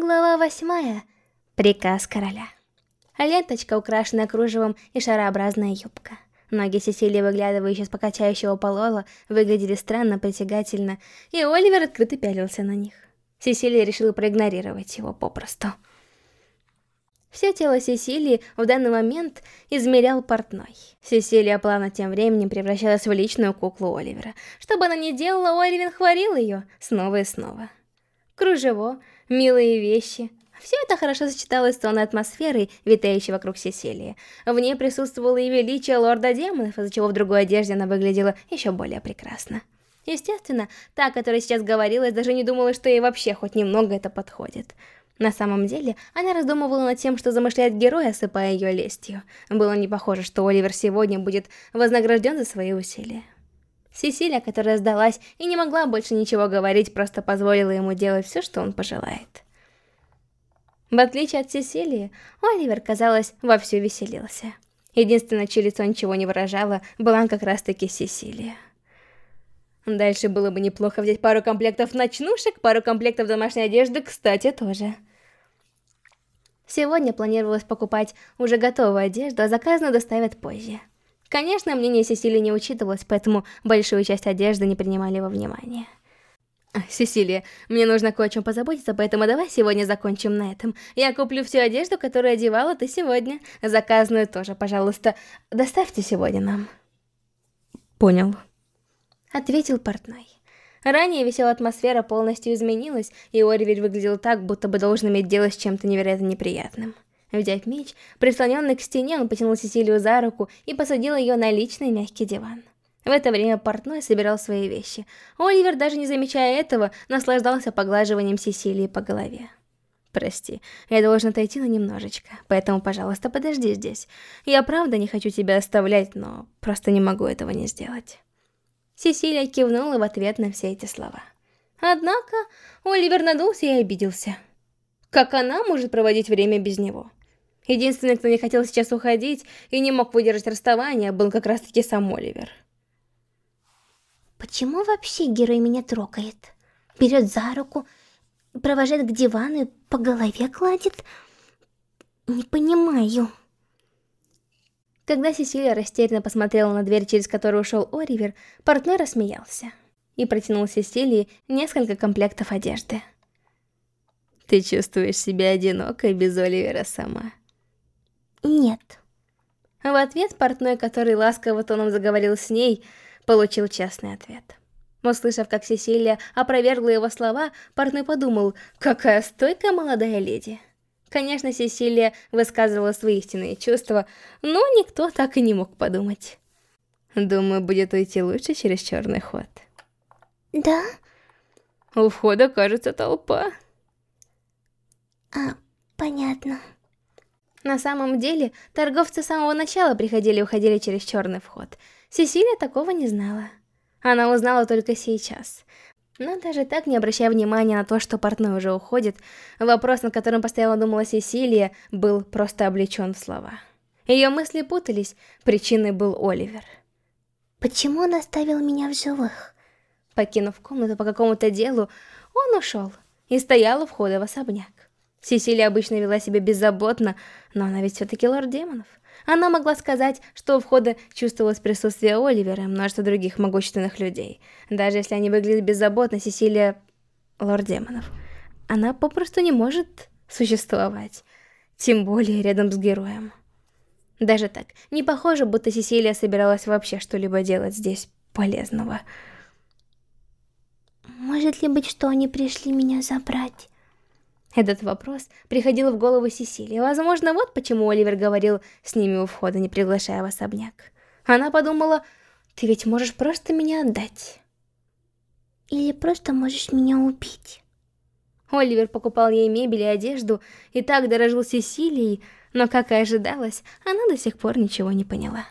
Глава восьмая. Приказ короля. Ленточка, украшенная кружевом и шарообразная юбка. Ноги Сесилии, выглядывающие из покачающего полола, выглядели странно, притягательно, и Оливер открыто пялился на них. Сесилия решила проигнорировать его попросту. Все тело Сесилии в данный момент измерял портной. Сесилия плавно тем временем превращалась в личную куклу Оливера. Что бы она ни делала, Оливер хвалил ее снова и снова. Кружево, милые вещи. Все это хорошо сочеталось с тонной атмосферой, витающей вокруг Сесилии. В ней присутствовало и величие лорда демонов, из-за чего в другой одежде она выглядела еще более прекрасно. Естественно, та, которая сейчас говорила, даже не думала, что ей вообще хоть немного это подходит. На самом деле, она раздумывала над тем, что замышляет герой, осыпая ее лестью. Было не похоже, что Оливер сегодня будет вознагражден за свои усилия. Сесилия, которая сдалась и не могла больше ничего говорить, просто позволила ему делать все, что он пожелает. В отличие от Сесилии, Оливер, казалось, вовсю веселился. Единственное, чье лицо ничего не выражало, была как раз-таки Сесилия. Дальше было бы неплохо взять пару комплектов ночнушек, пару комплектов домашней одежды, кстати, тоже. Сегодня планировалось покупать уже готовую одежду, а заказанную доставят позже. Конечно, мнение Сесилии не учитывалось, поэтому большую часть одежды не принимали во внимание. Сесилия, мне нужно кое о чем позаботиться, поэтому давай сегодня закончим на этом. Я куплю всю одежду, которую одевала ты сегодня. Заказанную тоже, пожалуйста, доставьте сегодня нам. Понял. Ответил портной. Ранее веселая атмосфера полностью изменилась, и Оривер выглядел так, будто бы должен иметь дело с чем-то невероятно неприятным. Взяв меч, прислоненный к стене, он потянул Сесилию за руку и посадил ее на личный мягкий диван. В это время портной собирал свои вещи. Оливер, даже не замечая этого, наслаждался поглаживанием Сесилии по голове. «Прости, я должен отойти на немножечко, поэтому, пожалуйста, подожди здесь. Я правда не хочу тебя оставлять, но просто не могу этого не сделать». Сесилия кивнула в ответ на все эти слова. Однако Оливер надулся и обиделся. Как она может проводить время без него? Единственный, кто не хотел сейчас уходить и не мог выдержать расставание, был как раз-таки сам Оливер. Почему вообще герой меня трогает? Берет за руку, провожает к дивану и по голове кладет? Не понимаю. Когда Сесилия растерянно посмотрела на дверь, через которую ушел Оливер, портной рассмеялся и протянул Сесилии несколько комплектов одежды. «Ты чувствуешь себя одинокой без Оливера сама?» «Нет». В ответ портной, который ласково тоном заговорил с ней, получил честный ответ. Услышав, как Сесилия опровергла его слова, портной подумал, какая стойкая молодая леди. Конечно, Сесилия высказывала свои истинные чувства, но никто так и не мог подумать. Думаю, будет уйти лучше через черный ход. Да? У входа, кажется, толпа. А, понятно. На самом деле, торговцы с самого начала приходили и уходили через черный вход. Сесилия такого не знала. Она узнала только сейчас. Но даже так, не обращая внимания на то, что портной уже уходит, вопрос, над которым постоянно думала Сесилия, был просто облечен в слова. Ее мысли путались, причиной был Оливер. «Почему он оставил меня в живых?» Покинув комнату по какому-то делу, он ушел и стоял у входа в особняк. Сесилия обычно вела себя беззаботно, но она ведь все-таки лорд демонов. Она могла сказать, что у входа чувствовалось присутствие Оливера и множество других могущественных людей. Даже если они выглядят беззаботно, Сесилия — лорд демонов. Она попросту не может существовать. Тем более рядом с героем. Даже так, не похоже, будто Сесилия собиралась вообще что-либо делать здесь полезного. Может ли быть, что они пришли меня забрать? Этот вопрос приходил в голову Сесилии. Возможно, вот почему Оливер говорил с ними у входа, не приглашая в особняк. Она подумала, ты ведь можешь просто меня отдать. Или просто можешь меня убить. Оливер покупал ей мебель и одежду, и так дорожил Сесилией, но, как и ожидалось, она до сих пор ничего не поняла.